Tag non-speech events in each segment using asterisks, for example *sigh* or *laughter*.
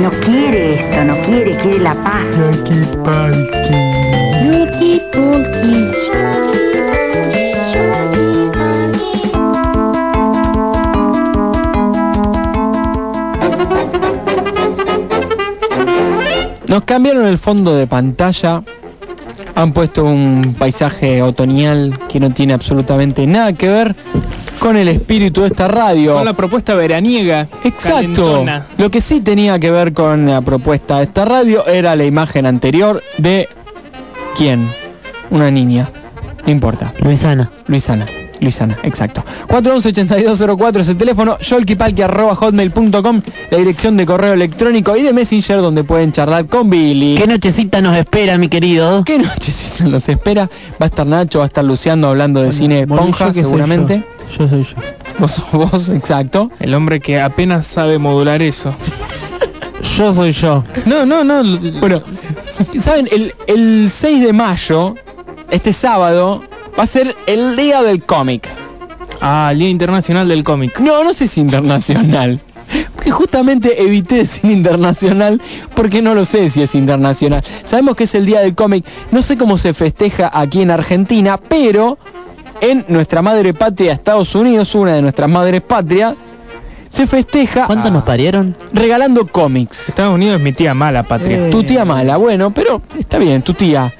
No quiere esto, no quiere, quiere la paz. Yuki. Nos cambiaron el fondo de pantalla. Han puesto un paisaje otoñal que no tiene absolutamente nada que ver con el espíritu de esta radio. Con la propuesta veraniega. Exacto. calentona. Lo que sí tenía que ver con la propuesta de esta radio era la imagen anterior de quién? Una niña. No importa. Luisana. Luisana. Luisana, exacto. 411-8204 es el teléfono, hotmail.com la dirección de correo electrónico y de Messenger donde pueden charlar con Billy. ¿Qué nochecita nos espera, mi querido? ¿Qué *laughs* noche nos espera? Va a estar Nacho, va a estar Luciano hablando de cine Bueno, Ponja que soy seguramente. Yo soy yo. Vos sos vos, exacto. El hombre que apenas sabe modular eso. Yo soy yo. No, no, no. Bueno, ¿saben? El, el 6 de mayo, este sábado, va a ser el día del cómic. Ah, el Día Internacional del Cómic. No, no sé si internacional. Porque justamente evité decir internacional porque no lo sé si es internacional. Sabemos que es el día del cómic. No sé cómo se festeja aquí en Argentina, pero en nuestra madre patria, Estados Unidos, una de nuestras madres patrias, se festeja ¿Cuántos nos parieron? regalando cómics. Estados Unidos es mi tía mala, patria. Eh. Tu tía mala, bueno, pero está bien, tu tía,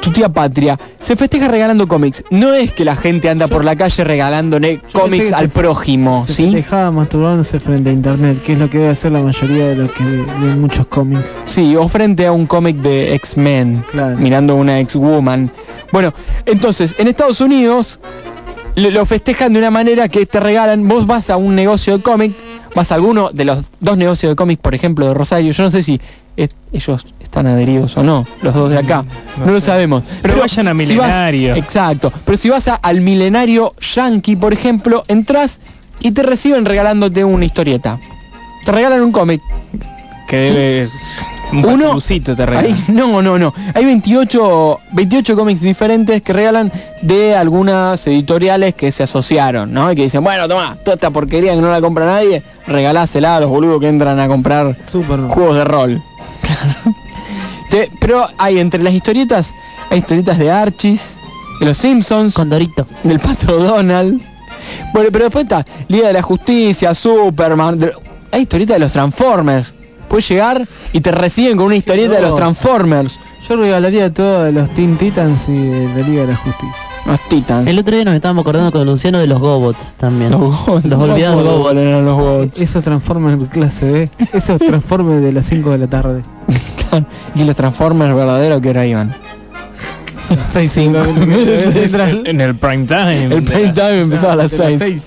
tu tía patria, se festeja regalando cómics. No es que la gente anda por la calle regalándole cómics al se- prójimo, Se ¿sí? festejaba masturbándose frente a internet, que es lo que debe hacer la mayoría de los que leen muchos cómics. Sí, o frente a un cómic de X-Men, Claro. mirando una X-Woman. Bueno, entonces, en Estados Unidos lo, festejan de una manera que te regalan, vos vas a un negocio de cómic, vas a alguno de los dos negocios de cómic, por ejemplo, de Rosario, yo no sé si es- ellos están adheridos o no, los dos de acá, no, no lo sabemos. Pero vayan a si vas- Milenario. exacto, pero si vas a- al milenario yankee, por ejemplo, entras y te reciben regalándote una historieta. Te regalan un cómic. Que debe... Un Uno- te. Hay- no, no, no. Hay 28, 28 cómics diferentes que regalan de algunas editoriales que se asociaron, ¿no? Y que dicen, bueno, toma, toda esta porquería que no la compra nadie, regalásela a los boludos que entran a comprar Super. juegos de rol. *laughs* Te- pero hay entre las historietas, hay historietas de Archis, de los Simpsons, Condorito. del Pato Donald. Bueno, pero después está Liga de la Justicia, Superman. de- hay historietas de los Transformers. Puedes llegar y te reciben con una historieta de los. Transformers. Yo regalaría todo de los Teen Titans y de la Liga de la Justicia. Los Titans. El otro día nos estábamos acordando con Luciano de los Gobots también. Los, Gobots. Los olvidados No, Gobots. eran los Gobots. Esos Transformers clase B. Esos Transformers de las 5 de la tarde. y los Transformers verdaderos que ahora iban. 6 En el prime time. El prime time empezaba a las 6.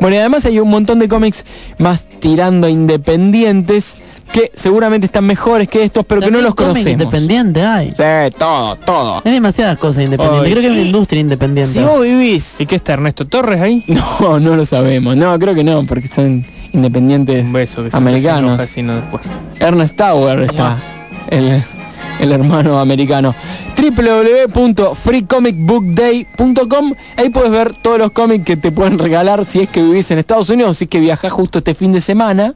Bueno, y además hay un montón de cómics más tirando a independientes que seguramente están mejores que estos, pero que no los conocemos. independiente hay. Sí, todo, todo. Hay demasiadas cosas independientes. Creo que es una industria independiente. Si vos vivís ¿Y qué está Ernesto Torres ahí? *laughs* No, no lo sabemos. No, creo que no, porque son independientes Un beso que siempre se americanos. enoja, sino después. Ernest Tower está, el, el hermano americano. www.freecomicbookday.com Ahí puedes ver todos los cómics que te pueden regalar si es que vivís en Estados Unidos, si es que viajás justo este fin de semana.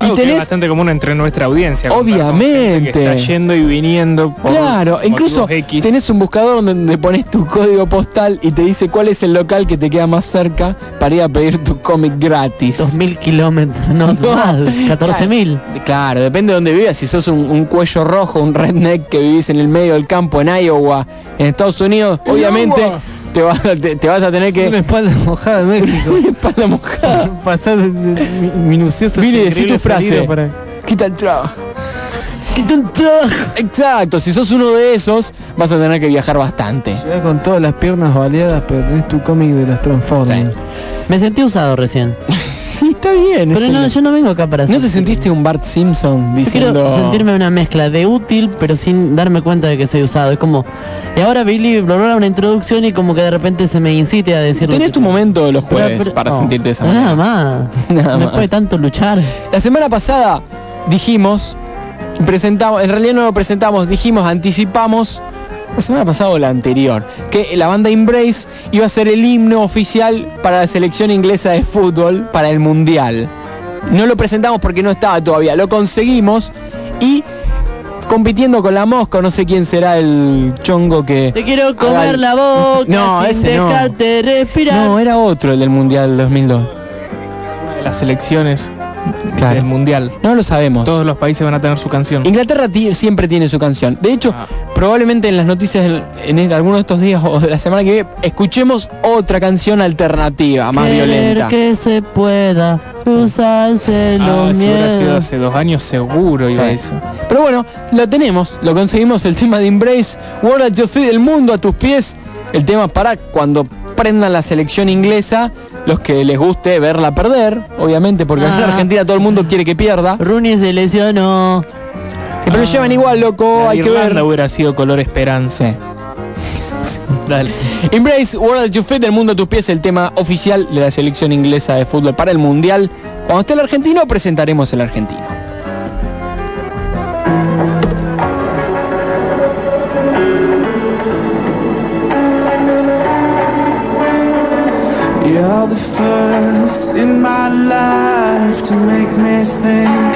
Algo y que es bastante común entre nuestra audiencia. Obviamente. gente Que está yendo y viniendo por Claro, incluso X. tenés un buscador donde pones tu código postal y te dice cuál es el local que te queda más cerca para ir a pedir tu cómic gratis. 2.000 kilómetros, no, *laughs* No. más, 14.000. Claro, depende de dónde vivas. Si sos un, un cuello rojo, un redneck que vivís en el medio del campo en Iowa, en Estados Unidos, obviamente Iowa. Te vas, a- te, te vas a tener Una que espalda mojada de *laughs* México. una espalda mojada. *laughs* Pasar de- de- mi- minuciosos Billy, e decí tu frase. para... Quita el trabajo. Quita el trabajo. Exacto, si sos uno de esos, vas a tener que viajar bastante. Con todas las piernas baleadas, pero tenés tu cómic de los Transformers. Me sentí usado recién. *laughs* Está bien. Pero no, yo no vengo acá para ¿No te sentiste un Bart Simpson Yo quiero diciendo... sentirme una mezcla de útil, pero sin darme cuenta de que soy usado. Es como, y ahora Billy bla, bla, bla, una introducción y como que de repente se me incite a decir... Tenés tu momento de los jueves pero- para no, sentirte de esa manera. Nada más. *laughs* Nada Después más. de tanto luchar. La semana pasada dijimos, presentamos, en realidad no lo presentamos, dijimos, anticipamos, la semana pasada o la anterior, que la banda Embrace iba a ser el himno oficial para la selección inglesa de fútbol para el Mundial. no lo presentamos porque no estaba todavía, lo conseguimos y compitiendo con la mosca, no sé quién será el chongo que... Te quiero comer el- la boca No, sin ese no. dejarte respirar. No, era otro el del Mundial 2002. de las selecciones Claro. del mundial. No lo sabemos. Todos los países van a tener su canción. Inglaterra siempre tiene su canción. De hecho, Ah. probablemente en las noticias del- en el- algunos de estos días o de la semana que viene escuchemos otra canción alternativa, más Querer violenta. que se pueda cruzarse Ah, los sido hace dos años seguro iba Sí. eso. Pero bueno, lo tenemos, lo conseguimos el tema de Embrace, World at Your Feet, el mundo a tus pies, el tema para cuando prendan la selección inglesa, los que les guste verla perder, obviamente, porque en Ah. Argentina todo el mundo quiere que pierda. Rooney se lesionó. Pero lo llevan igual, loco, La hay que Irlanda ver. hubiera sido color esperanza. *laughs* Dale. Embrace World at Your Feet, el mundo a tus pies, el tema oficial de la selección inglesa de fútbol para el Mundial. Cuando esté el argentino, presentaremos el argentino. You're the first in my life to make me think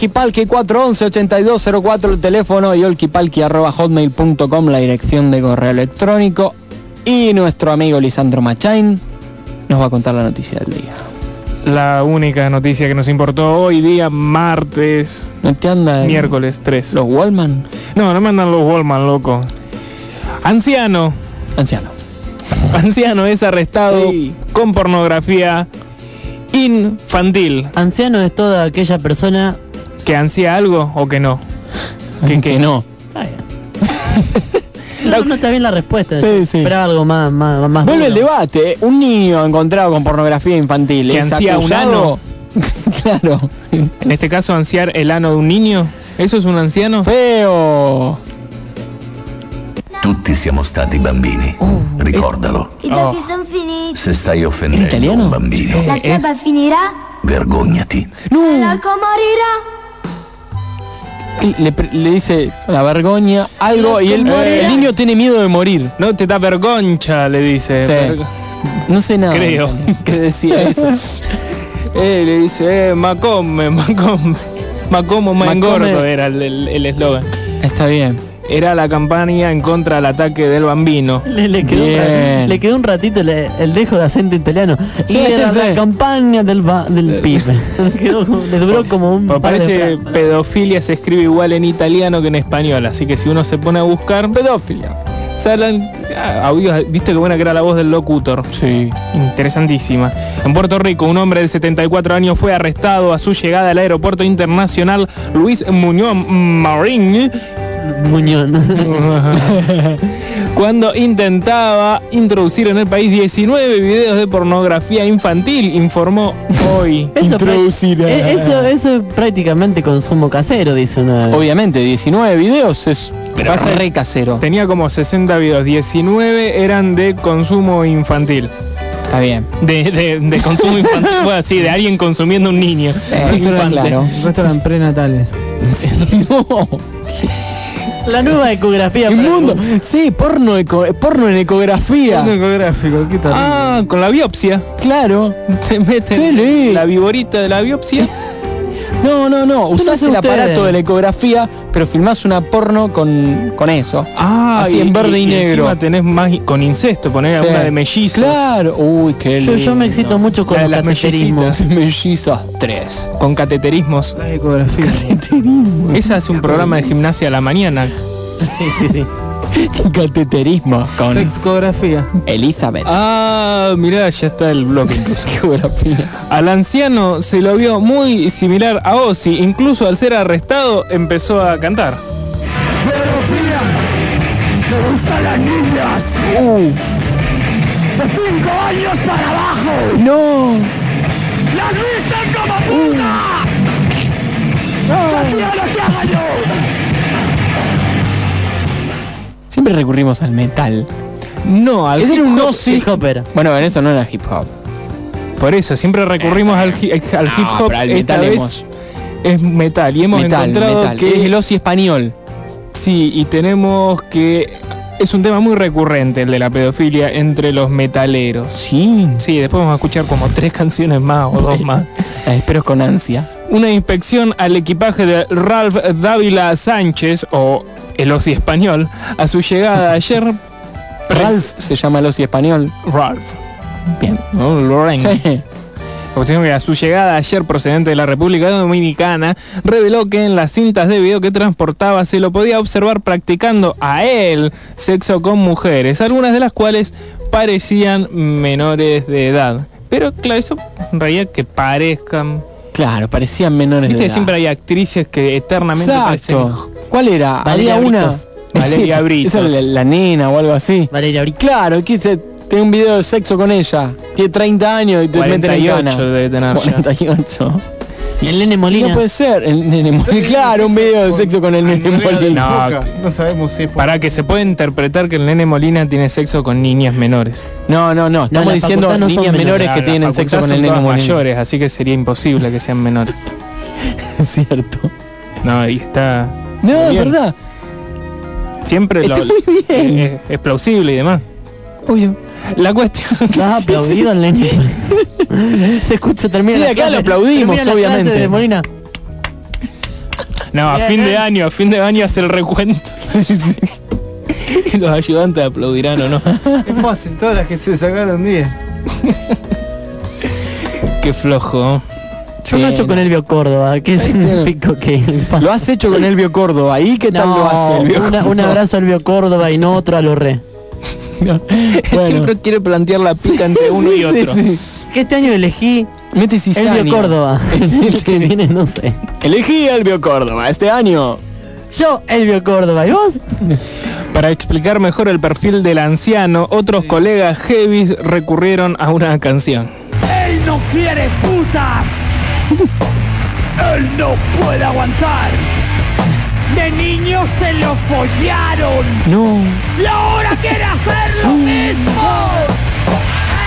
yolkipalki 411-8204 el teléfono yolkipalki arroba hotmail.com la dirección de correo electrónico y nuestro amigo Lisandro Machain nos va a contar la noticia del día. La única noticia que nos importó hoy día, martes, ¿No te anda el- miércoles 3. los Wallman? No, no me andan los Wallman, loco. Anciano. Anciano. Anciano es arrestado Sí. con pornografía infantil. Anciano es toda aquella persona... ¿Que ansía algo o que no? Que, que no. *laughs* No, no está bien la respuesta. Sí, sí. Esperaba algo más, más, más Vuelve el debate. ¿eh? Un niño encontrado con pornografía infantil. ¿Que ¿es ansía un acusado? *laughs* claro. En este caso, ansiar el ano de un niño. ¿Eso es un anciano? Feo. Tutti siamo stati bambini. Ricordalo. I Oh. giochi sono finiti. Se stai offendendo italiano? un bambino, La fiaba finirà? vergognati. L'alcol morirà? Le, dice la vergoña algo y el, el niño tiene miedo de morir. No te da vergoncha, le dice. Sí. Vergo- No sé nada. Creo *laughs* que decía eso. *laughs* eh, le dice, eh, macome, macome. Macomo más engordo era el eslogan. Está bien. Era la campaña en contra del ataque del bambino. Le, le quedó un Bien. ratito, le quedó un ratito le- el dejo de acento italiano. Y era sí. la campaña del, ba- del pibe. *laughs* Quedó como- le duró como un par de parece frases. pedofilia se escribe igual en italiano que en español, así que si uno se pone a buscar Pedofilia. salen ah, audios, viste que buena que era la voz del locutor. Sí. Interesantísima. En Puerto Rico, un hombre de 74 años fue arrestado a su llegada al aeropuerto internacional Luis Muñoz Marín Muñón. *laughs* cuando intentaba introducir en el país 19 videos de pornografía infantil, informó hoy. *laughs* Eso, eh, eso, eso es prácticamente consumo casero, dice una. Obviamente, 19 videos es Pasa- re casero. Tenía como 60 videos, 19 eran de consumo infantil. Está bien. De, de- de consumo infantil, *laughs* bueno, sí, de alguien consumiendo un niño. Eh, Infante. claro. Resto eran prenatales. no. La nueva ecografía. para- Inmundo. Sí, porno, eco- porno en ecografía. Fondo ecográfico, ¿qué tal? Ah, con la biopsia. Claro. Te meten la viborita de la biopsia. *laughs* No, no, no. Usás el ustedes. aparato de la ecografía, pero filmás una porno con, con eso. Ah, Así en verde y negro. encima tenés más con incesto, poner Sí. una de mellizo. Claro. Uy, qué Yo, yo me lindo. excito mucho con La los las cateterismos. Mellizas *laughs* 3. Con cateterismos. La ecografía. Esa es un programa de gimnasia a la mañana. Sí, sí, sí. *laughs* Cateterismo con Sexcografía. Elizabeth. Ah, mirá, ya está el bloque. *laughs* Geografía. Al anciano se lo vio muy similar a Ozzy, incluso al ser arrestado empezó a cantar. Uh. No. Siempre recurrimos al metal. No, al era hip un hop. Ozzy. Hip hopper. Bueno, en eso no era hip hop. Por eso, siempre recurrimos al, hi- al hip hop. pero al Esta metal vez hemos- es metal y hemos metal, encontrado metal. que Es el Ozzy español. sí y tenemos que es un tema muy recurrente el de la pedofilia entre los metaleros. Sí. Sí, después vamos a escuchar como tres canciones más o dos más. *laughs* La espero con ansia. Una inspección al equipaje de Ralph Dávila Sánchez o el Ozzy español a su llegada ayer. Ralph se llama el Ozzy español. Ralph. Bien. ¿no? Sí. A su llegada ayer procedente de la República Dominicana reveló que en las cintas de video que transportaba se lo podía observar practicando a él sexo con mujeres, algunas de las cuales parecían menores de edad. Pero claro, eso en realidad que parezcan. Claro, parecían menores Viste de edad. siempre hay actrices que eternamente Exacto. ¿Cuál era? Valeria Había una. Britos. *laughs* Valeria Britos. Esa era la, la nena o algo así. Valeria Brick. Claro, que se tiene un video de sexo con ella. Tiene 30 años y te meten en 48 cana. debe tener ya. 48. El nene No Molina. puede ser. El nene Molina. Claro, un video de sexo con el nene Molina. No, No sabemos si es por- Para que se pueda interpretar que el nene Molina tiene sexo con niñas menores. No, no, no. Estamos diciendo no niñas menores que tienen sexo con el nene Molina. mayores, así que sería imposible que sean menores. *laughs* Es cierto. No, y está No, es bien. verdad. siempre lo Está muy bien. es, es plausible y demás. Obvio. La cuestión *laughs* ¿Has aplaudido al nene? *laughs* Se escucha, termina Sí, la acá clase, lo aplaudimos, termina la clase obviamente. de Molina. No, a fin de año, a fin de año hace el recuento. *laughs* Los ayudantes aplaudirán o no. Es fácil, todas las que se sacaron 10. Qué flojo. Yo no hecho con Elvio Córdoba, que es un pico que... *laughs* Lo has hecho con Elvio Córdoba. ¿Ahí qué tal No, lo hace Elvio una- un abrazo a Elvio Córdoba y no otro a lo re. *laughs* Siempre quiere plantear la pica entre uno y otro. Que este año elegí Mete. Elvio Córdoba. *laughs* El que viene no sé. Elegí Elvio Córdoba este año. Yo, Elvio Córdoba, ¿y vos? Para explicar mejor el perfil del anciano, otros colegas heavy recurrieron a una canción. Él no quiere putas. Él no puede aguantar. De niño se lo follaron. No. Y ahora quiere hacer lo mismo.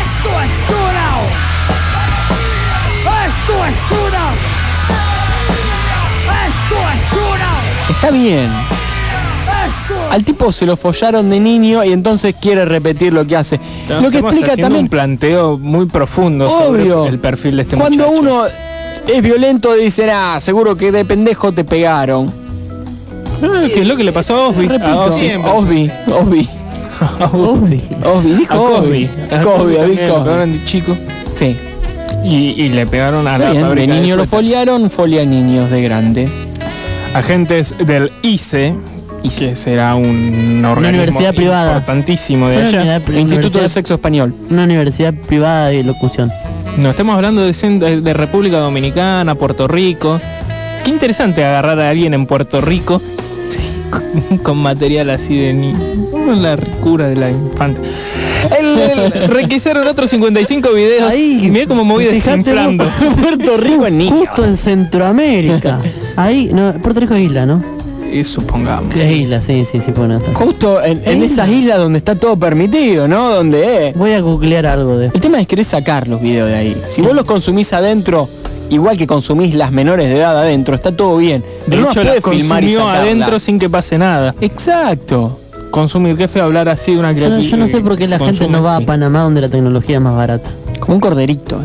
Esto es una. Esto es una. Esto es una. Está bien. Esto Al tipo se lo follaron de niño y entonces quiere repetir lo que hace. Lo que explica también un planteo muy profundo Obvio. sobre el perfil de este Cuando muchacho. uno es violento dicen, ah, seguro que de pendejo te pegaron. Ah, ¿Qué es lo que le pasó a Osby? Repito, A Osby. Osby, Osby, *laughs* Uy. Osby, dijo A Osby. Cosby. A Cosby, a Cosby. de chico. Sí, Y, y le pegaron a está la bien, de niño lo suéteres. foliaron, folia niños de grande. Agentes del ICE, y que será un organismo universidad privada. importantísimo de Una allá. Instituto de Sexo Español. Una universidad privada de locución. No, estamos hablando de, de- República Dominicana, Puerto Rico. Qué interesante agarrar a alguien en Puerto Rico con, *laughs* con material así de ni la ricura de la infante. El, el- requisaron otros 55 videos. Ahí, mira cómo vos. *laughs* Puerto Rico en *laughs* niño. Justo en Centroamérica. Ahí, no, Puerto Rico es isla, ¿no? Y supongamos. Es isla, sí, sí, sí, bueno. está. Justo en, en esas islas donde está todo permitido, ¿no? Donde es. Voy a googlear algo de El tema es querer sacar los videos de ahí. Si vos los consumís adentro, igual que consumís las menores de edad adentro, está todo bien. De Pero no hecho, las consumió adentro sin que pase nada. Exacto. Consumir, qué feo hablar así de una Yo, no- criatura. yo no sé por qué la gente no va a Panamá donde la tecnología es más barata. Como un corderito.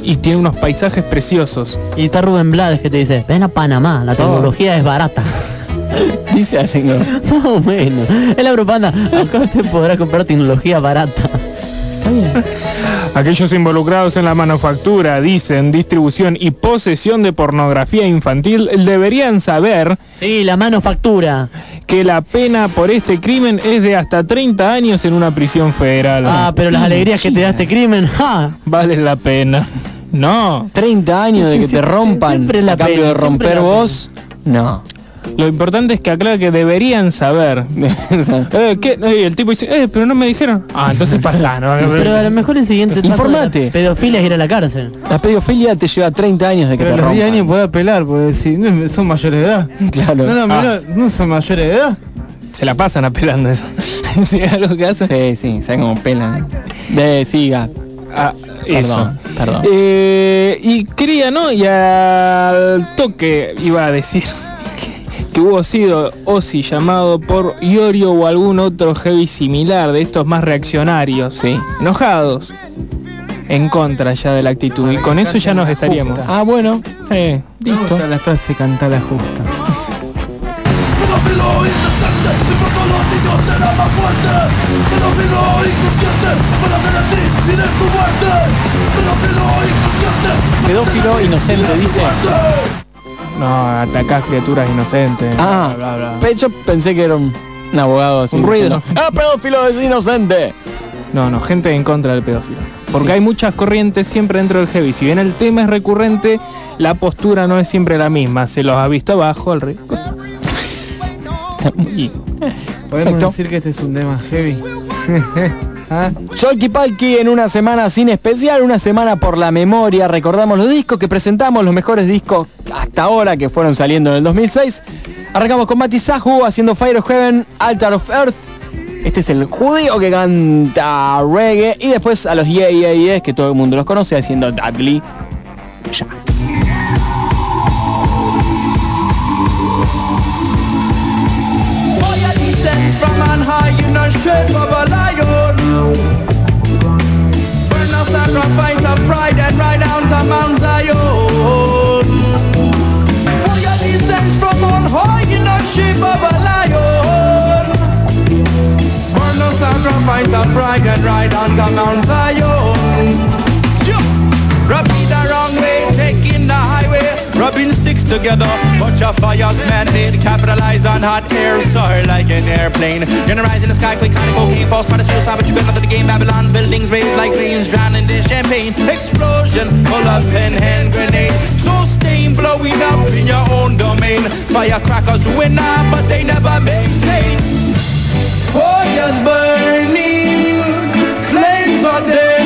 Y tiene unos paisajes preciosos. Y está Rubén Blades que te dice, ven a Panamá, la tecnología es barata. *laughs* *laughs* Dice así, ¿no? Más o menos. Es la propaganda. Acá usted podrá comprar tecnología barata. Está bien. Aquellos involucrados en la manufactura, dicen, distribución y posesión de pornografía infantil deberían saber Sí, la manufactura. que la pena por este crimen es de hasta 30 años en una prisión federal. Ah, pero las alegrías que te da este crimen, ¡ja! Vale la pena. No, 30 años de que te rompan siempre la a cambio pena, de romper vos. No. Lo importante es que aclara que deberían saber. *laughs* Eh, ¿qué? Eh, el tipo dice, eh, pero no me dijeron. Ah, entonces pasa, ¿no? *laughs* Pero a lo mejor el siguiente paso de la Informate. pedofilia es ir a la cárcel. La pedofilia te lleva 30 años de que Pero a te los 10 rompan. años puede apelar, puede decir, no, son mayores de edad. Claro. No, no, Ah. no son mayores de edad. Se la pasan apelando eso. *laughs* Sí, lo que hacen. Sí, sí, saben cómo pelan. De, siga. Ah, eso. Perdón, perdón. Eh, y quería, ¿no? Y al toque iba a decir que hubo sido Ozzy llamado por Iorio o algún otro heavy similar de estos más reaccionarios, Sí. enojados en contra ya de la actitud y con eso ya nos estaríamos. Ah, bueno. Eh, listo. la frase cantar la justa. Pedófilo inocente, dice. No, atacás criaturas inocentes. Ah, bla, bla, bla. pe- yo pensé que era un, un abogado así. Un ruido. diciendo, Ah, pedófilo es inocente. No, no, gente en contra del pedófilo. Porque hay muchas corrientes siempre dentro del heavy. Si bien el tema es recurrente, la postura no es siempre la misma. Se los ha visto abajo, al rey. *laughs* Podemos Perfecto. decir que este es un tema heavy. *laughs* ¿Ah? Palki en una semana sin especial, una semana por la memoria. Recordamos los discos que presentamos, los mejores discos hasta ahora que fueron saliendo en el 2006. Arrancamos con Mati Sahu haciendo Fire of Heaven, Altar of Earth. Este es el judío que canta reggae. Y después a los Yeah Yeah que todo el mundo los conoce, haciendo Dudley. High in the shape of a lion. Burn a sacrifice of pride and ride down to Mount Zion. Fire descends from on high in the shape of a lion. Burn no sacrifice of pride and ride on to Mount Zion. Rubbing sticks together. Bunch of fires man-made, capitalize on hot air, soar like an airplane. Gonna rise in the sky, quick of cocaine, false part of suicide, but you better the game. Babylon's buildings raised like rains, drowning in champagne. Explosion, full of pen hand grenade. So stain blowing up in your own domain. Firecrackers win out, but they never maintain. Fires burning, flames are dancing.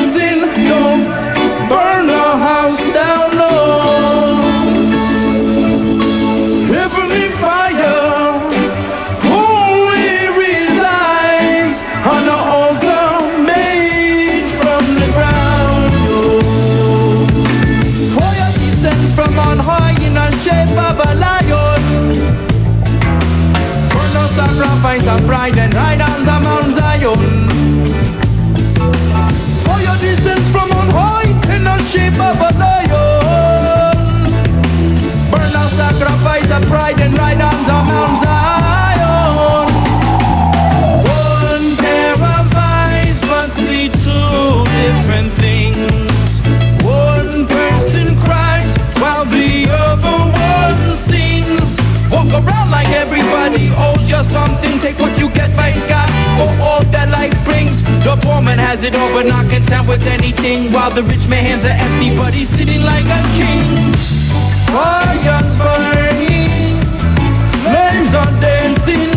The poor man has it all, but not content with anything. While the rich man hands are empty, but he's sitting like a king. Fires burning, flames are dancing,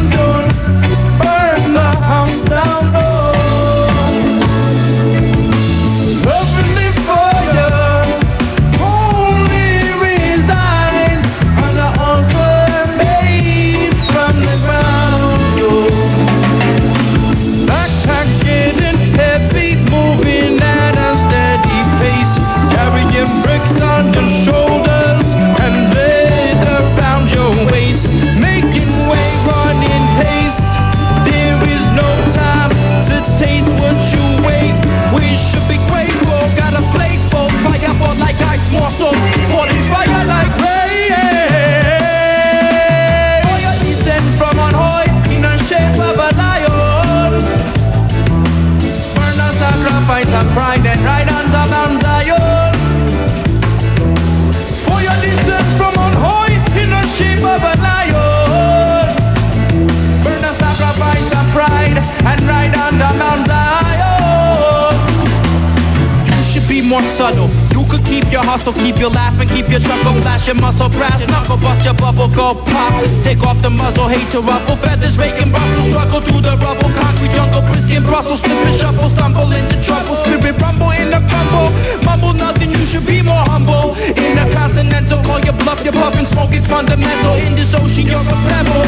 keep your hustle, keep your laughing, keep your chuckle, flash your muscle, brass knuckle, bust your bubble, go pop. Take off the muzzle, hate to ruffle, feathers raking Brussels, struggle through the rubble, concrete jungle, brisk in Brussels, slip and shuffle, stumble into trouble, spirit rumble in the crumble, mumble nothing, you should be more humble. In the continental, call your bluff, your puff and smoke, it's fundamental. In this ocean, you're a pebble.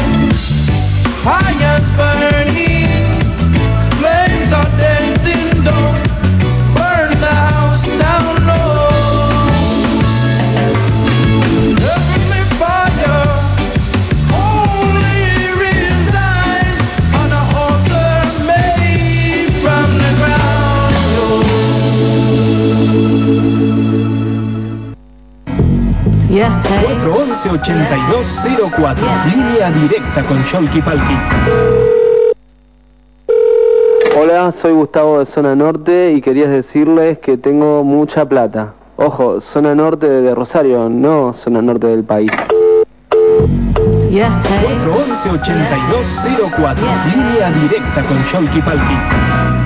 Fires burning, flames are dancing, don't burn the house down ground. Ya está. 411-8204. Línea directa con Cholky Palki. Hola, soy Gustavo de Zona Norte y quería decirles que tengo mucha plata. Ojo, zona norte de Rosario, no zona norte del país. Ya está. 411-8204. Línea directa con Cholky Palki.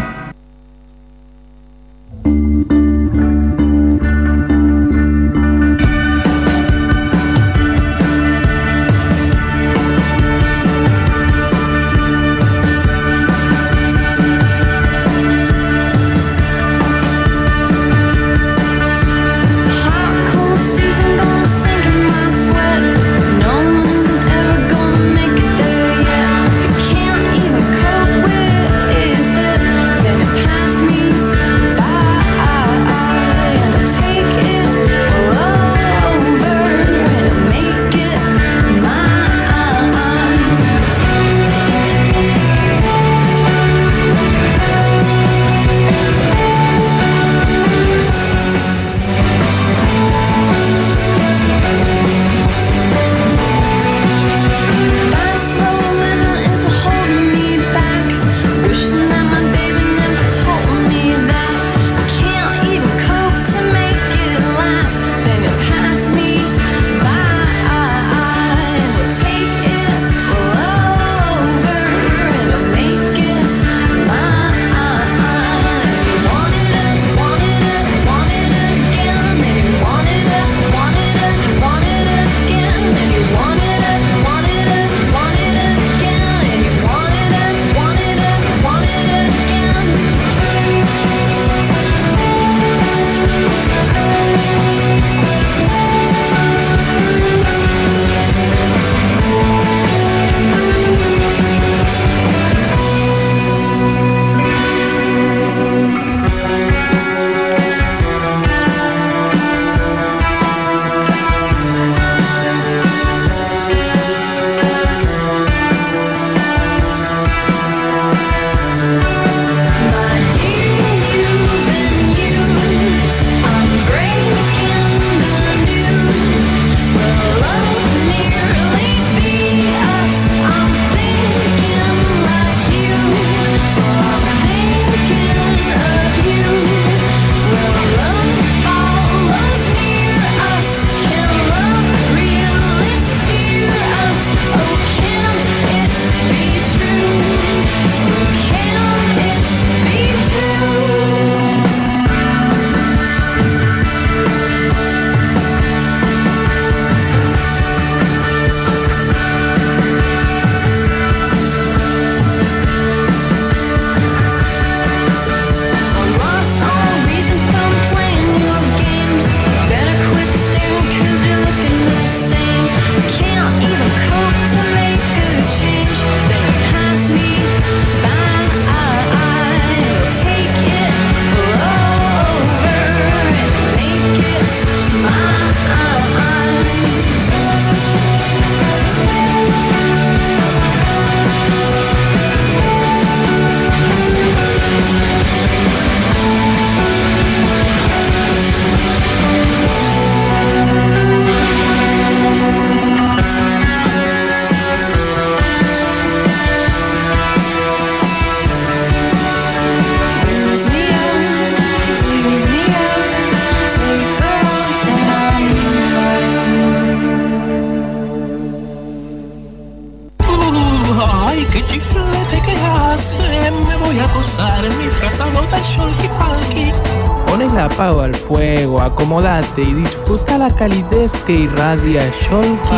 Apago al fuego, acomodate y disfruta la calidez que irradia Sholky.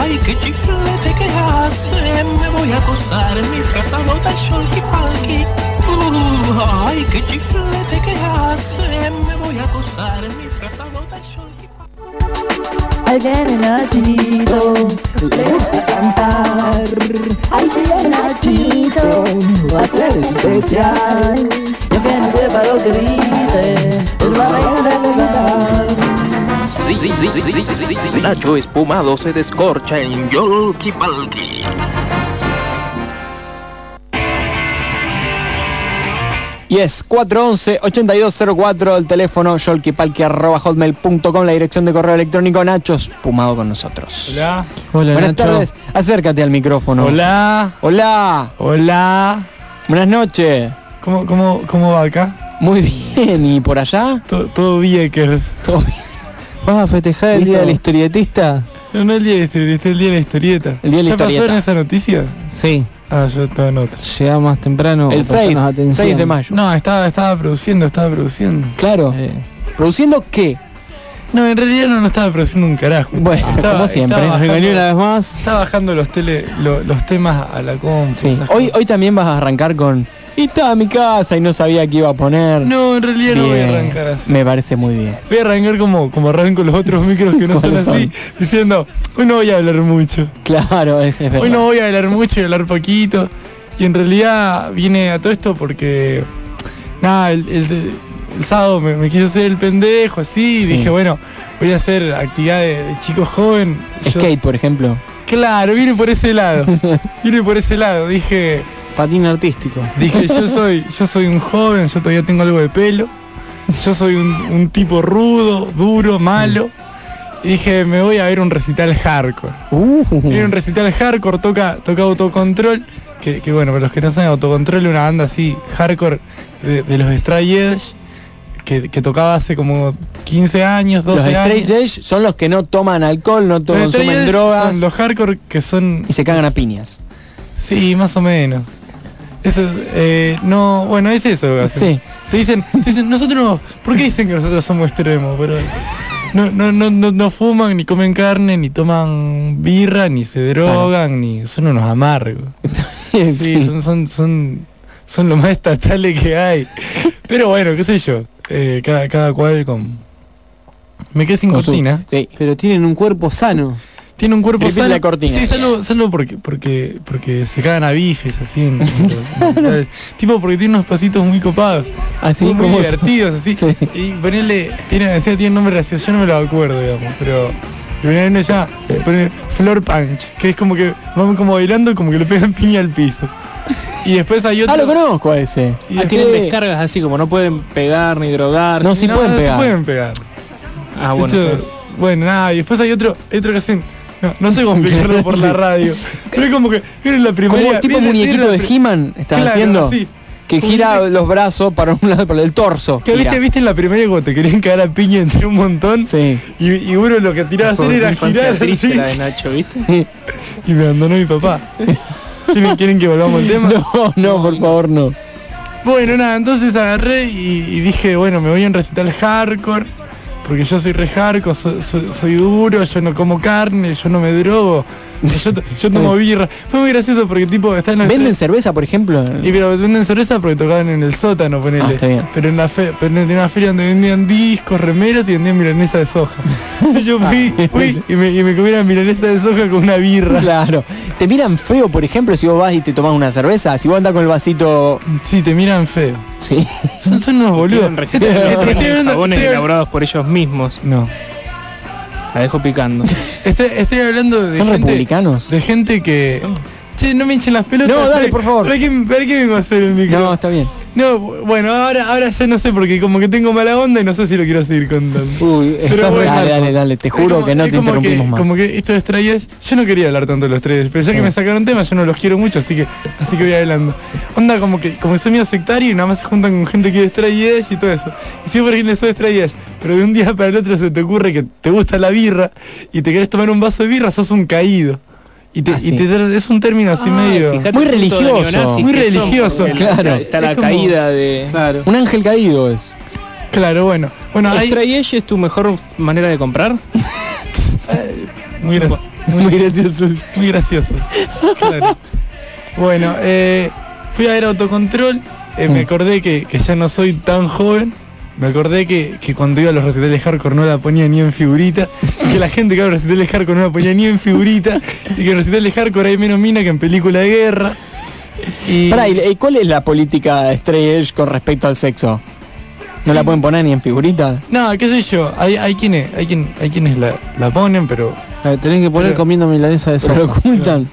Ay, qué chiflete que hace, me voy a acosar en mi frazadota sholky palki. Ay, qué chiflete que hace, me voy a acosar en mi frazadota sholky Ahí viene Nachito, le gusta cantar. Ahí viene Nachito, va a ser especial. Y aunque no sepa lo que dice, es la sí, sí, sí, sí, sí, sí. Nacho espumado se descorcha en Yolki Palki. Yes, 411-8204, el teléfono hotmail.com la dirección de correo electrónico Nachos, pumado con nosotros. Hola. Hola, Buenas Nacho. tardes, acércate al micrófono. Hola. Hola, Hola. buenas noches. ¿Cómo, cómo, cómo va acá? Muy bien, ¿y por allá? Todo, todo bien, que Todo bien. ¿Vas a festejar el día del historietista? No, no el día de la historieta, el día de la historieta. El día de la ¿Ya pasó historieta. en esa noticia? Sí. Ah, yo estaba en otra. Llega más temprano. El 6, prestanos atención. 6 de mayo. No, estaba, estaba produciendo, estaba produciendo. Claro. Eh, ¿Produciendo qué? No, en realidad no, no estaba produciendo un carajo. Bueno, Estaba- como siempre. estaba nos engañó bajando- una vez más. Estaba bajando los tele, lo- los temas a la compu. Sí. Hoy, hoy también vas a arrancar con... Y estaba en mi casa y no sabía qué iba a poner. No, en realidad no voy a arrancar así. Me parece muy bien. Voy a arrancar como, como arranco los otros micros que no son ¿Cuáles así, son? diciendo, hoy no voy a hablar mucho. Claro, ese es verdad. Hoy no voy a hablar mucho y hablar poquito. Y en realidad viene a todo esto porque, nada, el, el- el sábado me, me quise hacer el pendejo así, y dije, bueno, voy a hacer actividades de chico joven. Yo- Skate, por ejemplo. claro, viene por ese lado. *laughs* viene por ese lado. Dije, Patín artístico. *laughs* dije, yo *laughs* soy, yo soy un joven, yo todavía tengo algo de pelo. Yo soy un, un tipo rudo, duro, malo. Y dije, me voy a ver un recital hardcore. Uh, un recital hardcore, toca, toca autocontrol, que, que bueno, para los que no saben, autocontrol es una banda así, hardcore de, de los Stray Edge, que, que tocaba hace como 15 años, 12 los años. edge son los que no toman alcohol, no to- Los consumen drogas son los hardcore que son... y se cagan a piñas. Sí, más o menos. Eso, eh, no, bueno, es eso hacen. Sí. Te dicen, te dicen, nosotros no, ¿por qué dicen que nosotros somos extremos? Pero no, no, no, no, no fuman, ni comen carne, ni toman birra, ni se drogan, ni son unos amargos. *laughs* Sí, Sí. son, son, son, son lo más estatales que hay. Pero bueno, qué sé yo, eh, cada, cada cual con... Me quedé sin Con su- cortina. Sí. Pero tienen un cuerpo sano. Tiene un cuerpo sano. la cortina. Sí, salvo, salvo porque, porque, porque se cagan a bifes, así. en- en- *laughs* tipo porque tiene unos pasitos muy copados. Así muy, muy como divertidos, así. Sí. Y ponerle, tiene, decía, tiene un nombre gracioso, yo no me lo acuerdo, digamos, pero... Ya, pone Floor Punch, que es como que vamos como bailando, como que le pegan *laughs* piña al piso. Y después hay otro... Ah, lo conozco a ese. Y Ah, tienen descargas así como no pueden pegar ni drogar. No, sí no, pueden no pegar. se pueden pegar. Ah, bueno. hecho, bueno, nada, y después hay otro, otro que hacen. *laughs* No, no sé cómo explicarlo por la radio. *laughs* Pero es como que viene la primaria. Como tipo muñequito de He-Man estás Claro, haciendo. así. Que gira viste- los brazos para un lado, para el torso. Que viste, viste en la primaria cuando te querían cagar a piña entre un montón. Sí. Y, y uno lo que tiraba a hacer era girar triste así, la de Nacho, ¿viste? *laughs* y me abandonó mi papá. ¿Quieren, quieren que volvamos al tema? No, no, por favor, no. Bueno, nada, entonces agarré y, y dije, bueno, me voy a un recital hardcore, porque yo soy re soy duro, yo no como carne, yo no me drogo, *laughs* yo, yo tomo birra. Fue muy gracioso porque tipo, está en la ¿Venden cerveza, por ejemplo? y pero venden cerveza porque tocaban en el sótano, ponele. Ah, está bien. Pero en la fe, pero en una feria donde vendían discos, remeros y vendían milanesa de soja. *laughs* Y yo fui, fui y me, y me milanesa de soja con una birra. Claro. ¿Te miran feo, por ejemplo, si vos vas y te tomás una cerveza? Si vos andás con el vasito... Sí, te miran feo. Sí. Son, son unos boludos. Recetas estoy- elaborados por ellos mismos. No. La dejo picando. *laughs* Estoy, estoy hablando de ¿Son gente, republicanos? de gente que... Che, no me hinchen las pelotas. No, dale, por favor. espera que, espera que vengo a hacer el micro. No, está bien. No, bueno, ahora, ahora ya no sé porque como que tengo mala onda y no sé si lo quiero seguir contando. Uy, Pero bueno. dale, dale, dale. Te juro como- que no te interrumpimos que- más. Como que estos estrellas, yo no quería hablar tanto de los estrellas, pero ya que Sí. me sacaron temas, yo no los quiero mucho, así que así que voy hablando. Onda como que como soy medio sectario y nada más se juntan con gente que es estrellas y todo eso. Y si por ejemplo soy estrellas, pero de un día para el otro se te ocurre que te gusta la birra y te querés tomar un vaso de birra, sos un caído. Y, te, Ah, y sí. te- es un término así medio... Muy religioso. neonazis Muy religioso, el- claro. Está la Es como- caída de... Claro, Un ángel caído es. claro, bueno. Bueno, hay... ¿Stray Edge es tu mejor manera de comprar? *laughs* Muy, gra- *laughs* Muy gracioso. muy gracioso. Claro. Bueno, eh, fui a ver autocontrol, eh, me Mm. acordé que, que ya no soy tan joven, me acordé que, que cuando iba a los recitales hardcore no la ponía ni en figurita, y que la gente que iba a los recitales hardcore no la ponía ni en figurita, y que en los recitales hardcore hay menos mina que en película de guerra. Y... Pará, ¿y y cuál es la política de Stray Edge con respecto al sexo? ¿No la pueden poner ni en figurita? No, qué sé yo, hay, hay quienes, hay quien, hay quienes la, la ponen, pero... Eh, tenés que poner Pero- comiendo milanesa de Pero lo soja. ocultan.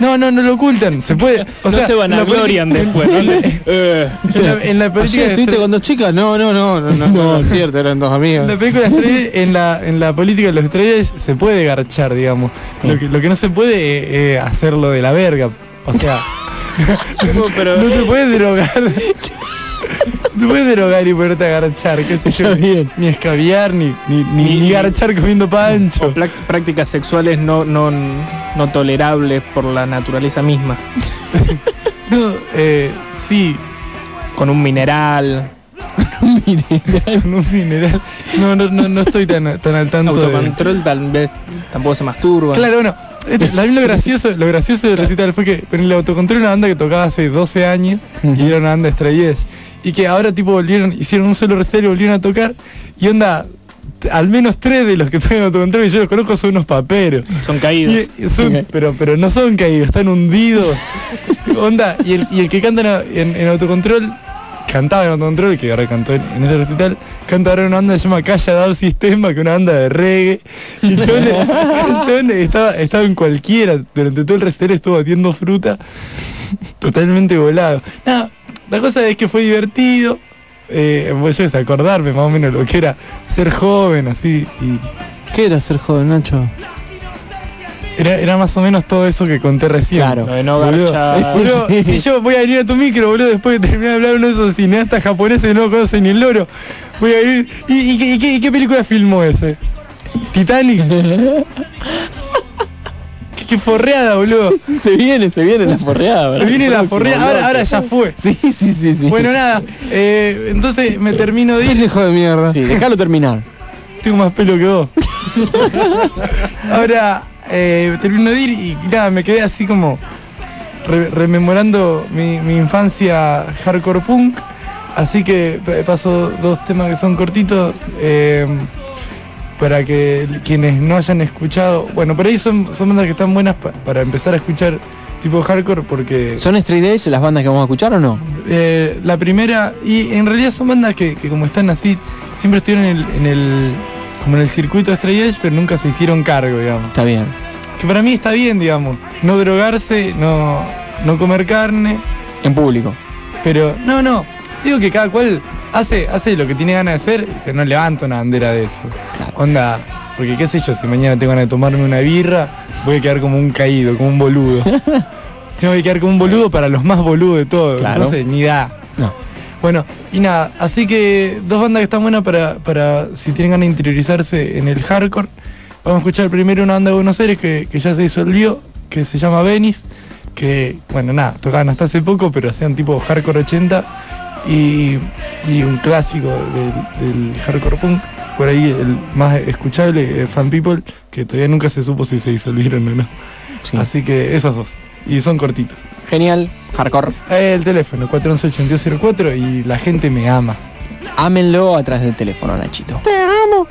No, no, no lo ocultan, se puede... *laughs* O no sea, se van a glorian después. ¿no? *laughs* Eh. En la, en la política Ayer de estuviste con dos chicas? No, no, no, no, no, no, no, es cierto, eran dos amigos. La película *laughs* en la en la política de los estrellas se puede garchar, digamos. Lo que lo que no se puede es eh, hacerlo de la verga. O sea, No, pero- no se puede drogar. No se puede drogar y ponerte a garchar, qué sé yo. Bien. Ni escabiar, ni, ni, ni, Ni- garchar comiendo pancho. Prácticas sexuales no, no, no tolerables por la naturaleza misma. *laughs* No, eh, sí, Con un mineral, un mineral. No, no, no, no estoy tan, tan al tanto de... autocontrol tal vez tampoco se masturba. Claro, bueno, la- lo gracioso, lo gracioso del recital fue que en el autocontrol era una banda que tocaba hace 12 años y era una banda Edge. Y que ahora tipo volvieron, hicieron un solo recital y volvieron a tocar y onda, al menos tres de los que tocan autocontrol y yo los conozco son unos paperos. Son caídos. Y- y son- Ok. pero, pero no son caídos, están hundidos. *laughs* onda, y el, y el que canta en, en- en autocontrol, cantaba en autocontrol, que ahora cantó en, en este recital, canta ahora en una banda que se llama Calla Down Sistema, que es una banda de reggae. Y el chabón estaba, estaba en cualquiera, durante todo el recital estuvo batiendo fruta, totalmente volado. La cosa es que fue divertido. Eh, pues yo es acordarme más o menos lo que era ser joven, así, y ¿Qué era ser joven, Nacho? Era, era más o menos todo eso que conté recién. Claro. Lo de no Boludo, garchar. boludo, *laughs* si yo voy a venir a tu micro, boludo, después de terminar de hablar uno de esos cineastas japoneses que no conocen ni el loro, voy a ir. ¿Y, y qué, y qué película filmó ese? ¿Titanic? *laughs* qué, forreada, boludo. *laughs* Se viene, se viene la forreada. Se ¿verdad? viene la forreada, ahora, ahora ya fue. *laughs* Sí, sí, sí, sí. Bueno, nada, eh, entonces me termino de ir. Pendejo de mierda. Sí, déjalo terminar. Tengo más pelo que vos. *laughs* Ahora, eh, termino de ir y nada, me quedé así como re- rememorando mi, mi infancia hardcore punk. Así que pa- paso dos temas que son cortitos eh, para que quienes no hayan escuchado, bueno, por ahí son, son bandas que están buenas pa- para empezar a escuchar tipo hardcore porque ¿Son Stray Edge las bandas que vamos a escuchar o no? eh, la primera, y en realidad son bandas que, que como están así, siempre estuvieron en el, en el- como en el circuito de Stray Edge, pero nunca se hicieron cargo, digamos. Está bien. Que para mí está bien, digamos, no drogarse, no, no comer carne, En público. pero no, no, digo que cada cual hace, hace lo que tiene ganas de hacer, pero no levanta una bandera de eso. Claro. Onda, porque qué sé yo, si mañana tengo ganas de tomarme una birra, voy a quedar como un caído, como un boludo. *laughs* si no voy a quedar como un boludo para los más boludos de todos. Claro. Entonces, ni da. No. Bueno, y nada, así que dos bandas que están buenas para, para si tienen ganas de interiorizarse en el hardcore. Vamos a escuchar primero una banda de Buenos Aires que, que ya se disolvió, que se llama Venice, que, bueno, nada, tocaban hasta hace poco, pero hacían tipo hardcore 80 y, y un clásico del, del hardcore punk. Por ahí el más escuchable, eh, Fan People, que todavía nunca se supo si se disolvieron o no. Sí. Así que esos dos. Y son cortitos. Genial. Hardcore. Eh, el teléfono, 411-8204 y la gente me ama. Ámenlo a través del teléfono, Nachito. When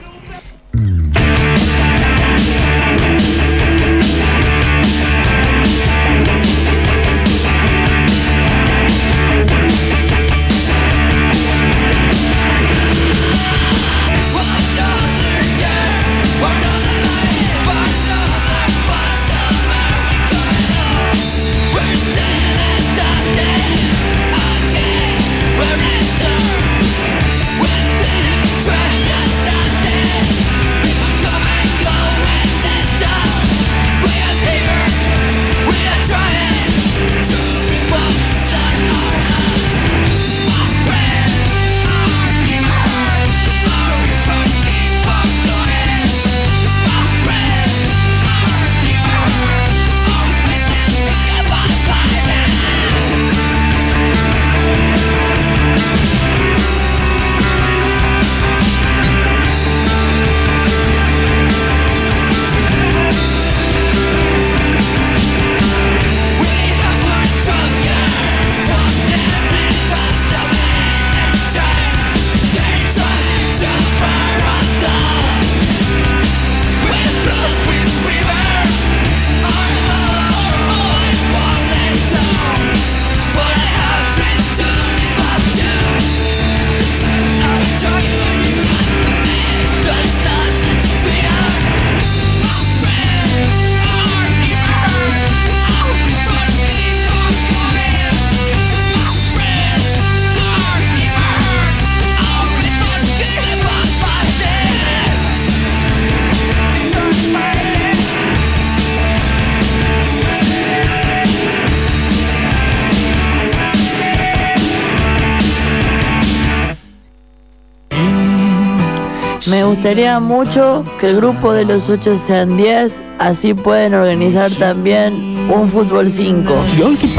Me gustaría mucho que el grupo de los 8 sean 10, así pueden organizar también un fútbol 5. Yolki.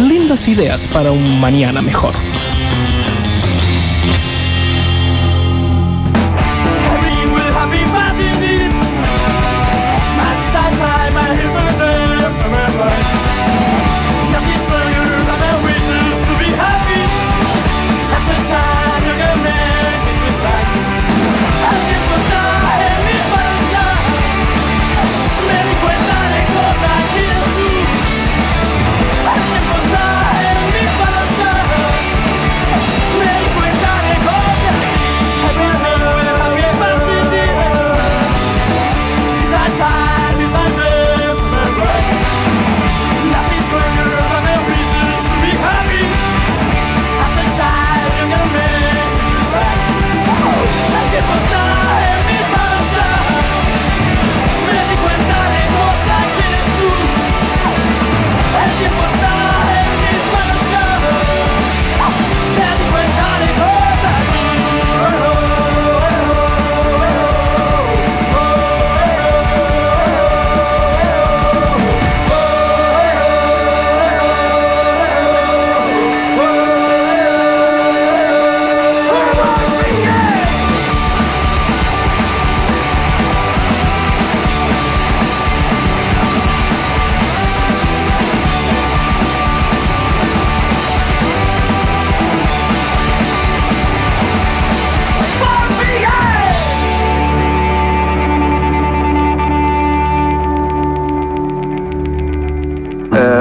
Lindas ideas para un mañana mejor.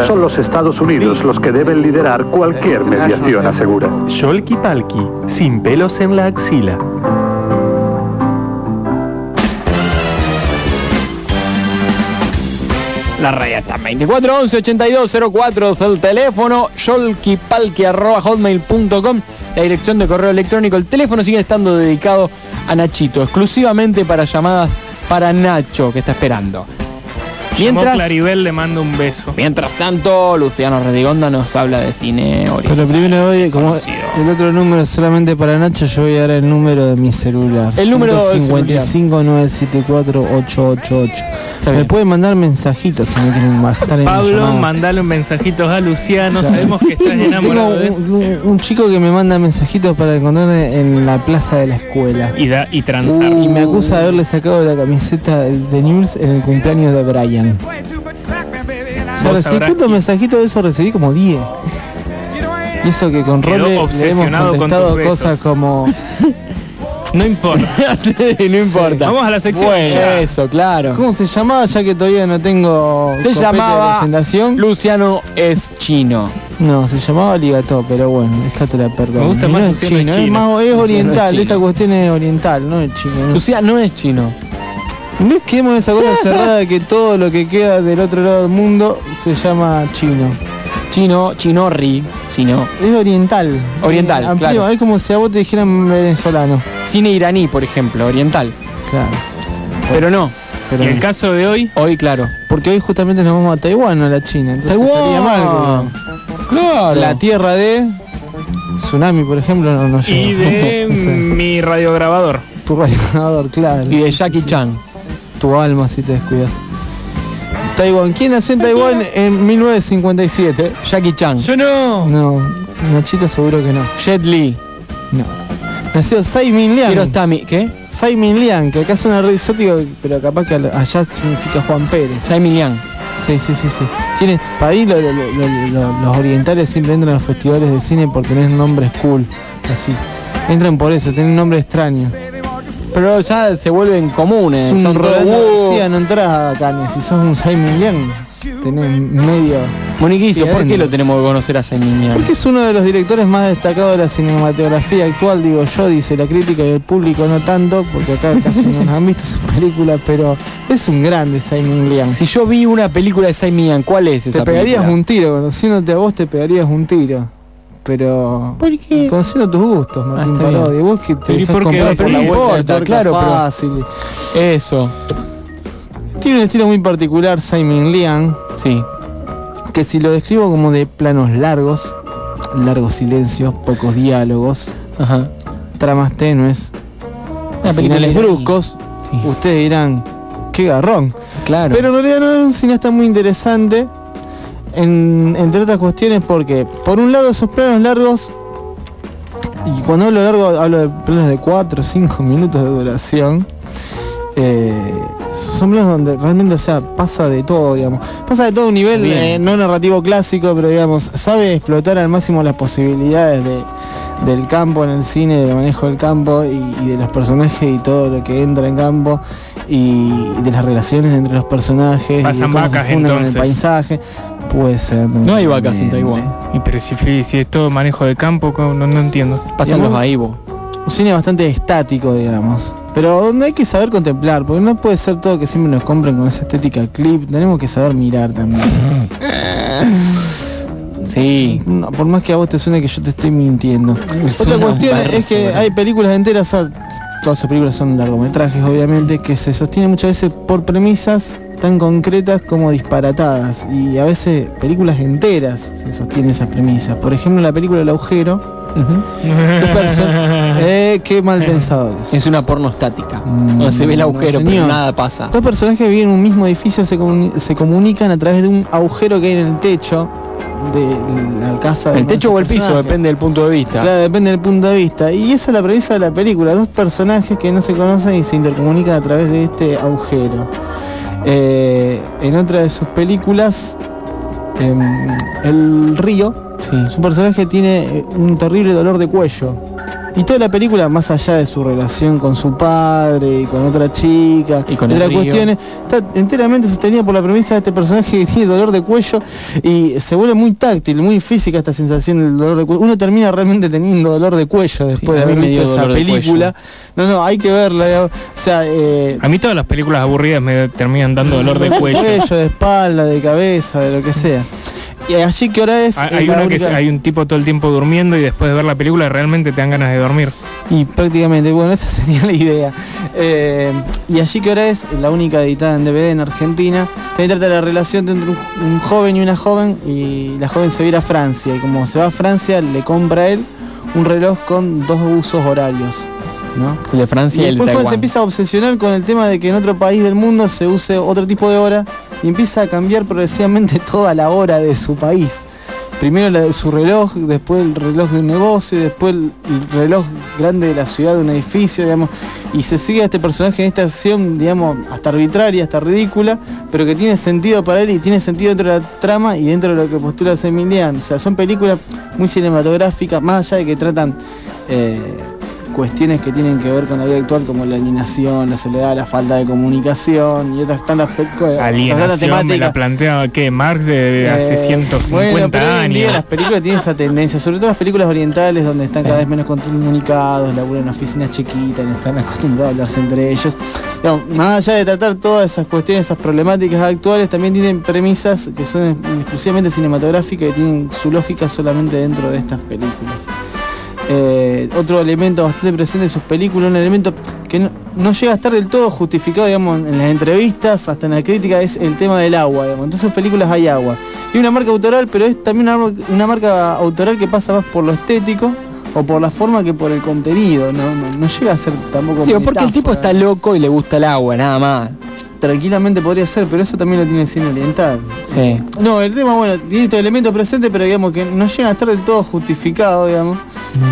Son los Estados Unidos los que deben liderar cualquier mediación, asegura. Sholky Palki, sin pelos en la axila. La raya está 2411 8204 es el teléfono, yolkipalki arroba hotmail.com, la dirección de correo electrónico, el teléfono sigue estando dedicado a Nachito, exclusivamente para llamadas para Nacho, que está esperando. Llamó Mientras, Claribel le mando un beso. mientras tanto, Luciano Redigonda nos habla de cine oriental. Pero primero voy, como el otro número es solamente para Nacho, yo voy a dar el número de mi celular. El número del 55 974 888. Me pueden mandar mensajitos si no quieren estar en Pablo, mandale un mensajito a Luciano. Sabemos que estás Tengo enamorado de un, un- un chico que me manda mensajitos para encontrarme en la plaza de la escuela. y, da, y transar. Y me acusa de haberle sacado la camiseta de News en el cumpleaños de Brian. Ya Vos recibí mensajitos de eso recibí como 10. Y eso que con Quedó Role le hemos con contestado cosas como No importa. *laughs* no importa. Vamos a la sección. Bueno, ya. eso, claro. ¿Cómo se llamaba? Ya que todavía no tengo Se copete de llamaba presentación. Luciano es chino. No, se llamaba Ligató, pero bueno, esta te la perdono. Me gusta más no es chino, es, más- es oriental, chino. esta cuestión es oriental, no es chino. no. Luciano no es chino. No es que hemos esa cosa *laughs* cerrada que todo lo que queda del otro lado del mundo se llama chino. Chino, chinorri, chino. Es oriental. Oriental, Eh, amplio, claro. Es como si a vos te dijeran venezolano. Cine iraní, por ejemplo, oriental. Claro. Pero no. Pero Y el no. caso de hoy, Hoy, claro. Porque hoy justamente nos vamos a Taiwán, no a la China. Entonces estaría mal. Claro. La tierra de tsunami, por ejemplo, no, no y llegó. de *laughs* No sé. mi radiograbador. Tu radioador, claro. Y de sí, Jackie sí. Chan. Tu alma si te descuidas. Taiwán, ¿quién nació en Taiwán en 1957? Jackie Chan. Yo no. No, Nachito seguro que no. Jet Li. No. Nació Tsai Min Liang. Kiarostami. ¿Qué? Tsai Min Liang, que acá es una red, digo, pero capaz que al- allá significa Juan Pérez. Jaime Liang. Sí, sí, sí, sí. Tiene, para ahí lo- lo- lo- lo- los orientales siempre entran a los festivales de cine por tener nombres cool, así. Entran por eso, tienen nombres extraños. Pero ya se vuelven comunes. Es un no entras a si sos un Simon Liang, tenés medio... Moniquicio, Sí, ¿por qué lo tenemos que conocer a Jaime Liang? Porque es uno de los directores más destacados de la cinematografía actual, digo yo, dice la crítica y el público no tanto, porque acá casi no nos han visto sus películas, pero es un grande Simon Liang. Si yo vi una película de Jaime Liang, ¿cuál es esa te pegarías película? un tiro, conociéndote a vos te pegarías un tiro. Pero ¿Por qué? conociendo tus gustos, Martín. Parodi, vos que te Pero ¿y dejás por qué comprar por la vuelta claro, pero- fácil. Eso. Tiene un estilo muy particular Simon Liang, Sí. que si lo describo como de planos largos, largos silencios, pocos diálogos, Ajá. tramas tenues, finales bruscos, ustedes dirán, qué garrón. Claro. Pero en realidad no es un cineasta muy interesante, en- entre otras cuestiones porque, por un lado, esos planos largos, y cuando hablo largo hablo de planos de 4 o 5 minutos de duración, eh, son planos donde realmente, o sea, pasa de todo, digamos. Pasa de todo un nivel eh, no narrativo clásico, pero digamos, sabe explotar al máximo las posibilidades de, del campo en el cine, del manejo del campo y, y de los personajes y todo lo que entra en campo y de las relaciones entre los personajes y de Pasan se vacas, funden con el entonces. paisaje. Puede ser. No hay vacas en. Taiwán. Y pero si, si es todo manejo de campo, no, no entiendo. Pasan los Aibo. Un cine bastante estático, digamos. Pero donde hay que saber contemplar, porque no puede ser todo que siempre nos compren con esa estética clip, tenemos que saber mirar también. *laughs* Sí. No, por más que a vos te suene que yo te estoy mintiendo. Es Otra cuestión es que hay películas enteras, todas sus películas son largometrajes obviamente, que se sostienen muchas veces por premisas tan concretas como disparatadas. Y a veces películas enteras se sostienen esas premisas. Por ejemplo la película El agujero. *laughs* eh, qué mal pensadores. Es una porno estática. Mm, donde se ve el no, agujero, pero nada pasa. Dos personajes que viven en un mismo edificio se, comuni- se comunican a través de un agujero que hay en el techo de la casa. de El techo o el piso, depende del punto de vista. Claro, depende del punto de vista. Y esa es la premisa de la película. Dos personajes que no se conocen y se intercomunican a través de este agujero. Eh, en otra de sus películas, em, El Río, es un personaje tiene un terrible dolor de cuello. Y toda la película, más allá de su relación con su padre y con otra chica Y con otras cuestiones, está enteramente sostenida por la premisa de este personaje que tiene dolor de cuello y se vuelve muy táctil, muy física esta sensación del dolor de cuello. Uno termina realmente teniendo dolor de cuello después de haber visto esa de película. No, no, hay que verla. O sea, eh, A mí todas las películas aburridas me terminan dando dolor de *laughs* cuello. de espalda, de cabeza, de lo que sea. Y allí que hora es... Hay, uno que única- hay un tipo todo el tiempo durmiendo y después de ver la película realmente te dan ganas de dormir. Y prácticamente, bueno, *laughs* esa sería la idea. Eh, y allí que ahora es la única editada en DVD en Argentina. También trata de la relación entre un, un joven y una joven y la joven se va a ir a Francia. Y como se va a Francia, le compra a él un reloj con dos usos horarios. ¿no? El de Francia y, Y el de después cuando se Taiwán. empieza a obsesionar con el tema de que en otro país del mundo se use otro tipo de hora y empieza a cambiar progresivamente *laughs* toda la hora de su país. Primero la de su reloj, después el reloj de un negocio, después el, el reloj grande de la ciudad, de un edificio, digamos, y se sigue a este personaje en esta acción, digamos, hasta arbitraria, hasta ridícula, pero que tiene sentido para él y tiene sentido dentro de la trama y dentro de lo que postula Emiliano. O sea, son películas muy cinematográficas, más allá de que tratan eh, cuestiones que tienen que ver con la vida actual como la alienación, la soledad, la falta de comunicación y otras tantas Alienación me temáticas. la planteaba que Marx de, de hace Eh, 150 bueno, pero hoy en día años. las películas tienen esa tendencia, sobre todo las películas orientales donde están cada vez menos comunicados, laburan en oficinas chiquitas, no están acostumbrados a hablarse entre ellos. Más allá de tratar todas esas cuestiones, esas problemáticas actuales, también tienen premisas que son exclusivamente cinematográficas y tienen su lógica solamente dentro de estas películas. Eh, otro elemento bastante presente en sus películas, un elemento que no, no llega a estar del todo justificado, digamos, en las entrevistas, hasta en la crítica, es el tema del agua, digamos. En todas sus películas hay agua. Y una marca autoral, pero es también una, una marca autoral que pasa más por lo estético o por la forma que por el contenido, no, no, no llega a ser tampoco Sí, porque el tipo está loco y le gusta el agua, nada más. Tranquilamente podría ser, pero eso también lo tiene el cine oriental. Sí. No, el tema, bueno, tiene estos elementos presentes, pero digamos que no llega a estar del todo justificado, digamos.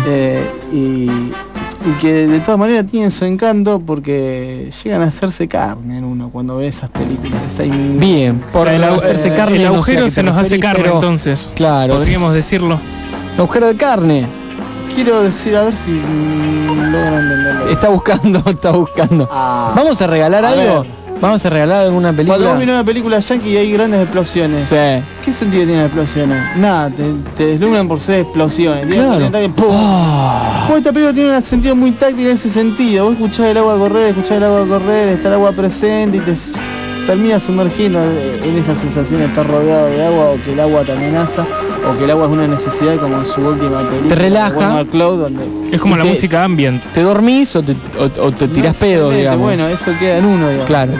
Eh, y, y que de todas maneras tienen su encanto porque llegan a hacerse carne en uno cuando ve esas películas. Bien, por el, hacerse eh, carne. el no sé a agujero se nos hace carne pero- entonces. Claro. Podríamos decirlo. Agujero de carne. Quiero decir, a ver si mm, logro entenderlo. Está buscando, *laughs* está buscando. Ah. ¿Vamos a regalar A algo? ver. ¿Vamos a regalar alguna Cuando vos película? una película yankee y hay grandes explosiones, Sí. ¿qué sentido tiene las explosiones? Nada, te, te deslumbran por ser explosiones. Claro. Bueno, esta película tiene un sentido muy táctil en ese sentido. Vos escuchás el agua correr, escuchás el agua correr, está el agua presente y te termina sumergido eh, en esa sensación de estar rodeado de agua o que el agua te amenaza o que el agua es una necesidad como en su última película. Te relaja. Cloud, donde es como la música ambient. Te dormís o te, o, tirás pedo, digamos. Bueno, eso queda en uno, digamos. Claro.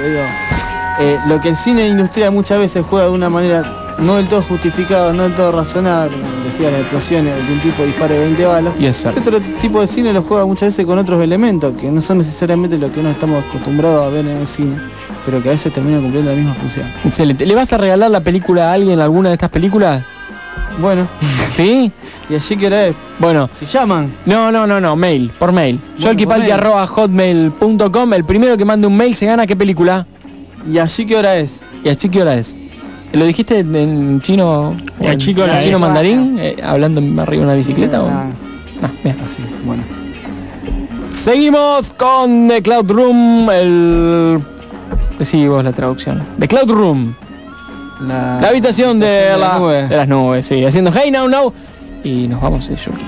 Eh, lo que el cine industrial muchas veces juega de una manera no del todo justificado, no del todo razonada como decía la explosión de un tipo dispare 20 balas. Y es Este otro tipo de cine lo juega muchas veces con otros elementos que no son necesariamente lo que uno estamos acostumbrados a ver en el cine pero que a veces termina cumpliendo la misma función. Excelente. ¿Le vas a regalar la película a alguien, alguna de estas películas? Bueno. *laughs* ¿Sí? ¿Y así qué hora es? Bueno. ¿Se llaman? No, no, no, no, mail, por mail. Bueno, hotmail.com El primero que mande un mail se gana qué película. ¿Y así qué hora es? ¿Y así qué hora es? ¿Lo dijiste en chino, ¿Y en, chico en chino mandarín, ah, eh, hablando arriba de una bicicleta? No, ah. ah, bien. Así, bueno. Seguimos con The Cloud Room, el Decí vos la traducción. The Cloud Room. La, habitación de, las nubes, sí. Haciendo Hey Now Now. Y nos vamos eh, de short.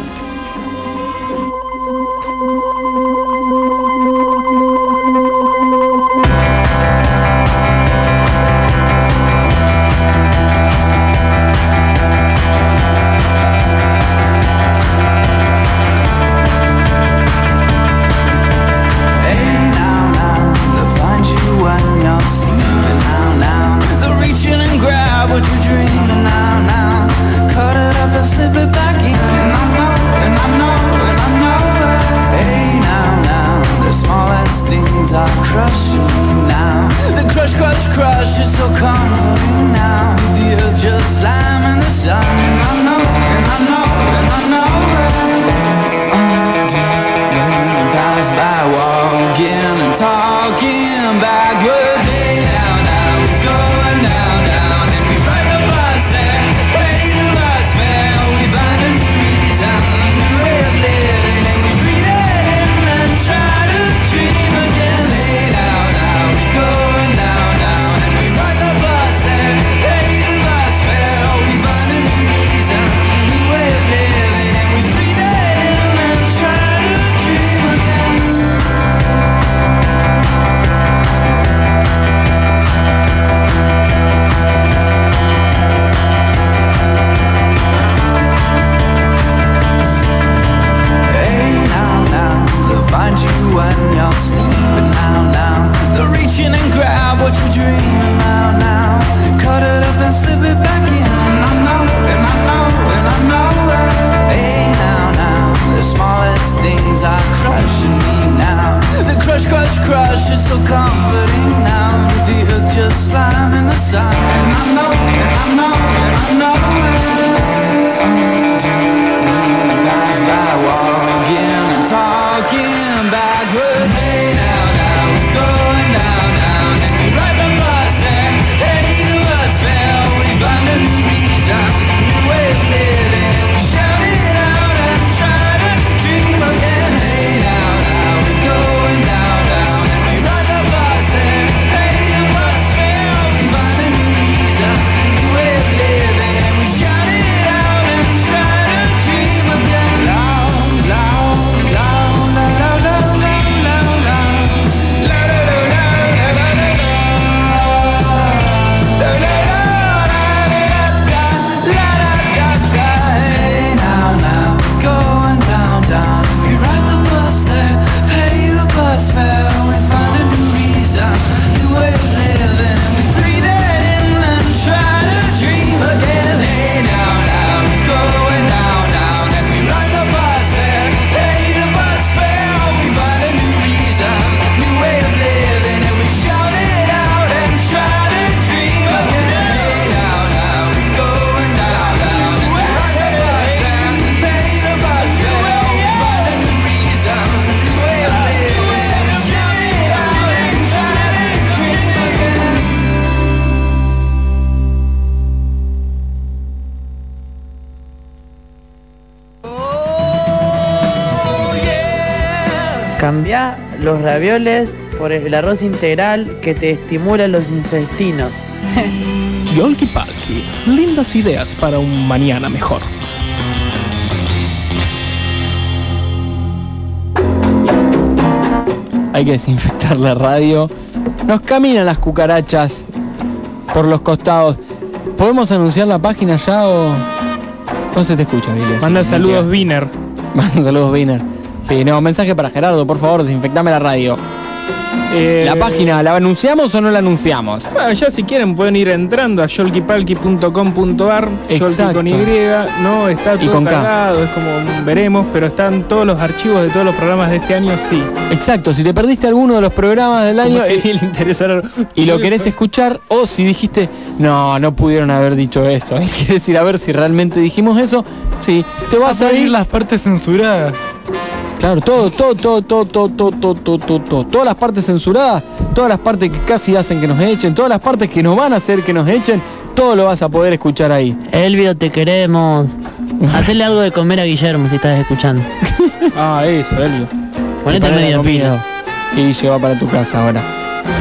los ravioles, por el arroz integral que te estimula los intestinos. *laughs* Yolki Palki, lindas ideas para un mañana mejor. Hay que desinfectar la radio. Nos caminan las cucarachas por los costados. ¿Podemos anunciar la página ya o...? No se te escucha, Miguel. *laughs* Manda saludos, Viner. Manda saludos, Viner. Sí, no, mensaje para Gerardo, por favor, desinfectame la radio. Eh, la página, ¿la anunciamos o no la anunciamos? Bueno, ya si quieren pueden ir entrando a yolkipalki.com.ar, yolki con Y, no está todo y con cargado, es como veremos, pero están todos los archivos de todos los programas de este año, sí. Exacto, si te perdiste alguno de los programas del año si eh, y lo querés escuchar, o si dijiste, no, no pudieron haber dicho esto, *laughs* ¿eh? quieres ir a ver si realmente dijimos eso, sí, te vas a, a ir las partes censuradas. Claro, todo, todo, todo, todo, todo, todo, todo, todo, todo, todo. todas las partes censuradas, todas las partes que casi hacen que nos echen, todas las partes que nos van a hacer que nos echen, todo lo vas a poder escuchar ahí. Elvio, te queremos. *laughs* Hacerle algo de comer a Guillermo si estás escuchando. *laughs* Ah, eso, Elvio. Ponete medio pila. Y lleva para tu casa ahora,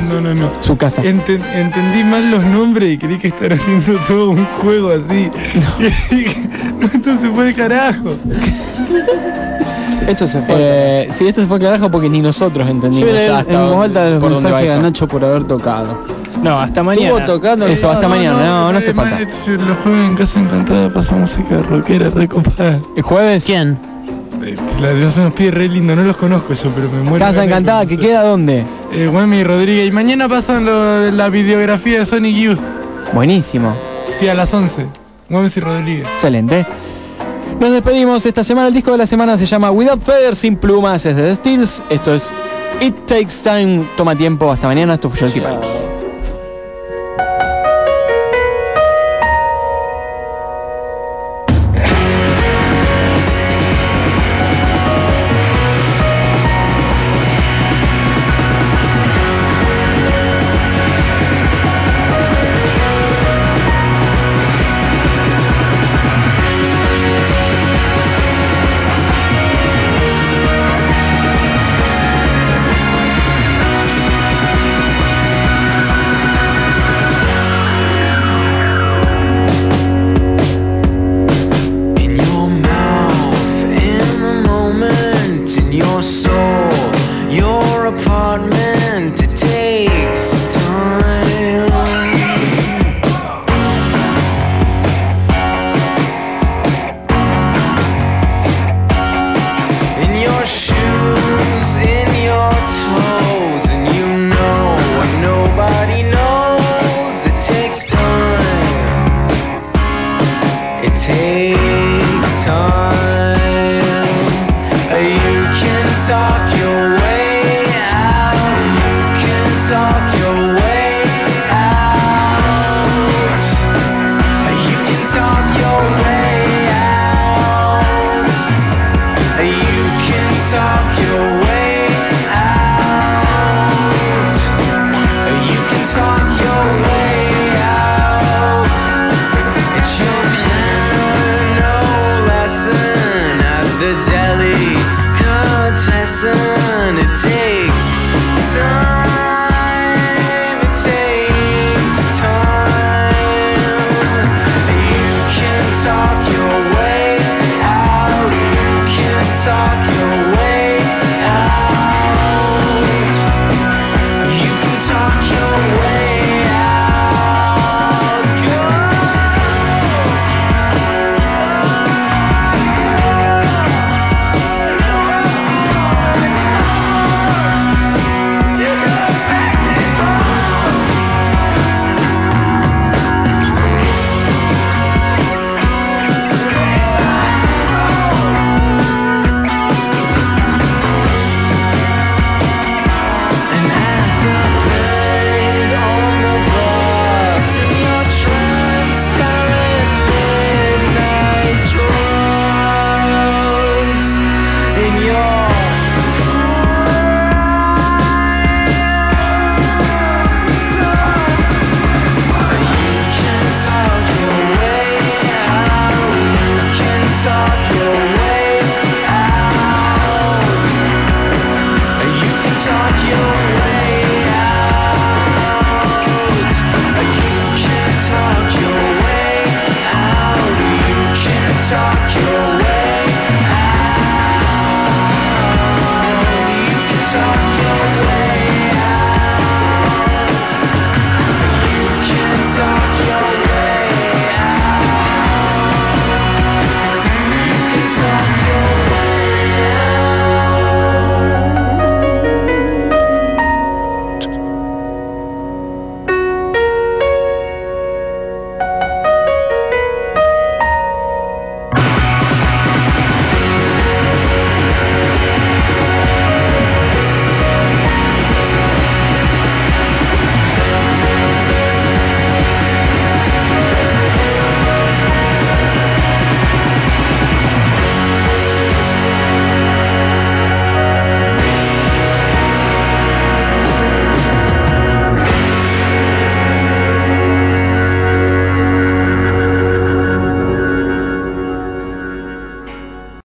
No, no, no. su casa. Enten- entendí mal los nombres y creí que estaban haciendo todo un juego así. Dije, *laughs* no, esto se fue el carajo. Esto se fue. Eh, sí, esto se fue carajo porque ni nosotros entendimos. ya en voz alta va mensajes a eso. Nacho por haber tocado. No, hasta mañana. Estuvo tocando. Eso, hasta mañana, no, no hace falta. eh, Los jueves en casa encantada pasa música rockera recopada. ¿El jueves? ¿Quién? Eh, La de los unos pies re lindo, no los conozco yo, pero me muero. Casa Encantada, ¿que queda dónde? Eh, Guami y Rodríguez. Y mañana pasan lo- la videografía de Sonic Youth. Buenísimo. Sí, a las 11. Gómez y Rodríguez. Excelente. Nos despedimos esta semana. El disco de la semana se llama Without Feathers, sin plumas, es de The Steels. Esto es It Takes Time, toma tiempo. Hasta mañana. Esto fue Palki.